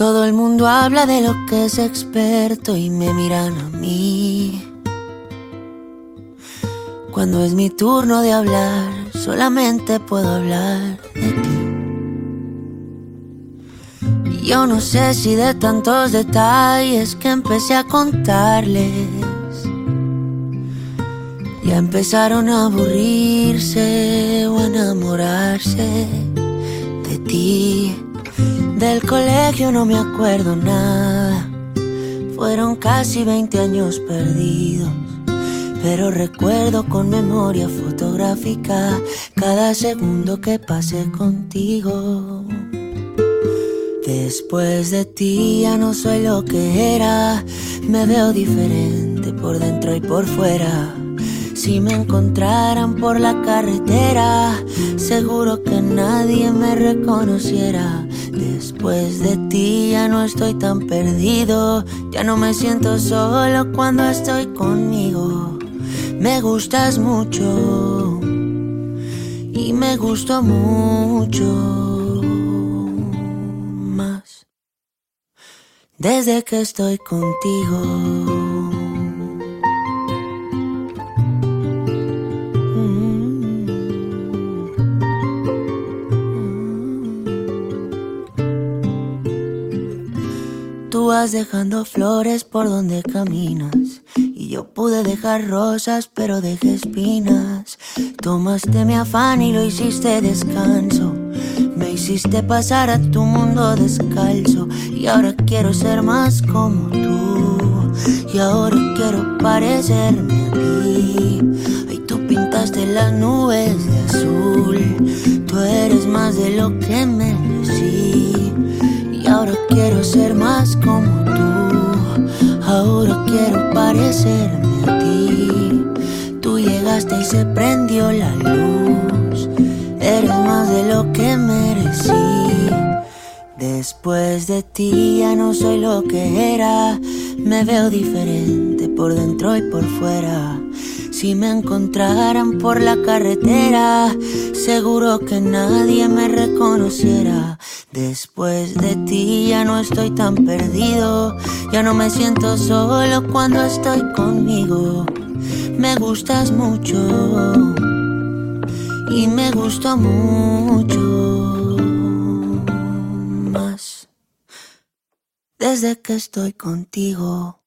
Todo el mundo habla de lo que es experto y me miran a mí. Cuando es mi turno de hablar, solamente puedo hablar de ti. Yo no sé si de tantos detalles que empecé a contarles, ya empezaron a aburrirse o a enamorarse de ti. Del colegio no me acuerdo nada. Fueron casi 20 años perdidos. Pero recuerdo con memoria fotográfica cada segundo que pasé contigo. Después de ti ya no soy lo que era. Me veo diferente por dentro y por fuera. Si me encontraran por la carretera, seguro que nadie me reconociera. Después de ti ya no estoy tan perdido, ya no me siento solo cuando estoy conmigo. Me gustas mucho y me gustó mucho más desde que estoy contigo. Tú vas dejando flores por donde caminas. Y yo pude dejar rosas, pero dejé espinas. Tomaste mi afán y lo hiciste descanso. Me hiciste pasar a tu mundo descalzo. Y ahora quiero ser más como tú. Y ahora quiero parecerme a ti. Y tú pintaste las nubes de azul. Tú eres más de lo que merecí. Quiero ser más como tú. Ahora quiero parecerme a ti. Tú llegaste y se prendió la luz. Eres más de lo que merecí. Después de ti ya no soy lo que era. Me veo diferente por dentro y por fuera. Si me encontraran por la carretera, seguro que nadie me reconociera. Después de ti ya no estoy tan perdido, ya no me siento solo cuando estoy conmigo. Me gustas mucho y me gusta mucho más desde que estoy contigo.